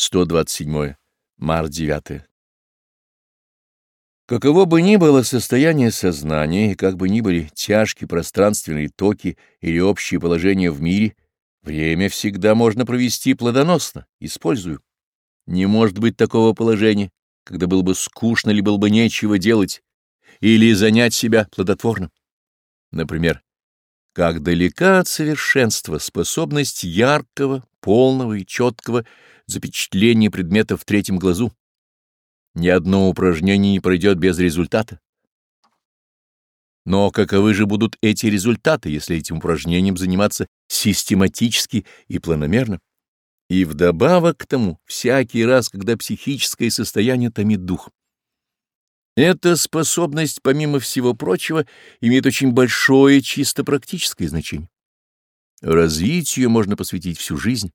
127 март 9. Каково бы ни было состояние сознания и как бы ни были тяжкие пространственные токи или общие положения в мире, время всегда можно провести плодоносно, Использую. Не может быть такого положения, когда было бы скучно или было бы нечего делать, или занять себя плодотворно. Например, как далека от совершенства способность яркого, полного и четкого запечатления предмета в третьем глазу. Ни одно упражнение не пройдет без результата. Но каковы же будут эти результаты, если этим упражнением заниматься систематически и планомерно? И вдобавок к тому, всякий раз, когда психическое состояние томит дух, эта способность, помимо всего прочего, имеет очень большое чисто практическое значение. Развитию можно посвятить всю жизнь,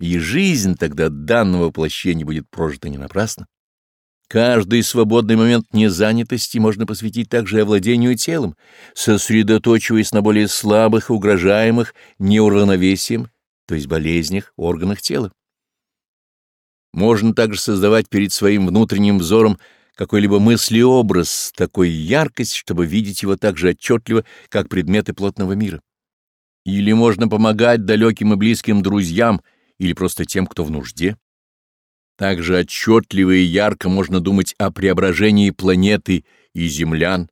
и жизнь тогда данного воплощения будет прожита не напрасно. Каждый свободный момент незанятости можно посвятить также овладению телом, сосредоточиваясь на более слабых, угрожаемых неуравновесием, то есть болезнях, органах тела. Можно также создавать перед своим внутренним взором какой-либо мысли и образ такой яркость, чтобы видеть его так же отчетливо, как предметы плотного мира. Или можно помогать далеким и близким друзьям, или просто тем, кто в нужде. Также отчетливо и ярко можно думать о преображении планеты и землян,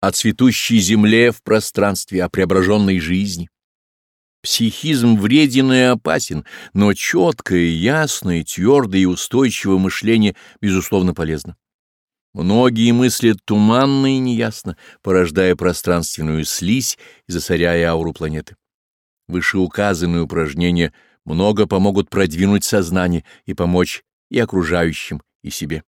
о цветущей земле в пространстве, о преображенной жизни. Психизм вреден и опасен, но четкое, ясное, твердое и устойчивое мышление, безусловно, полезно. Многие мысли туманно и неясно, порождая пространственную слизь и засоряя ауру планеты. Вышеуказанные упражнения много помогут продвинуть сознание и помочь и окружающим, и себе.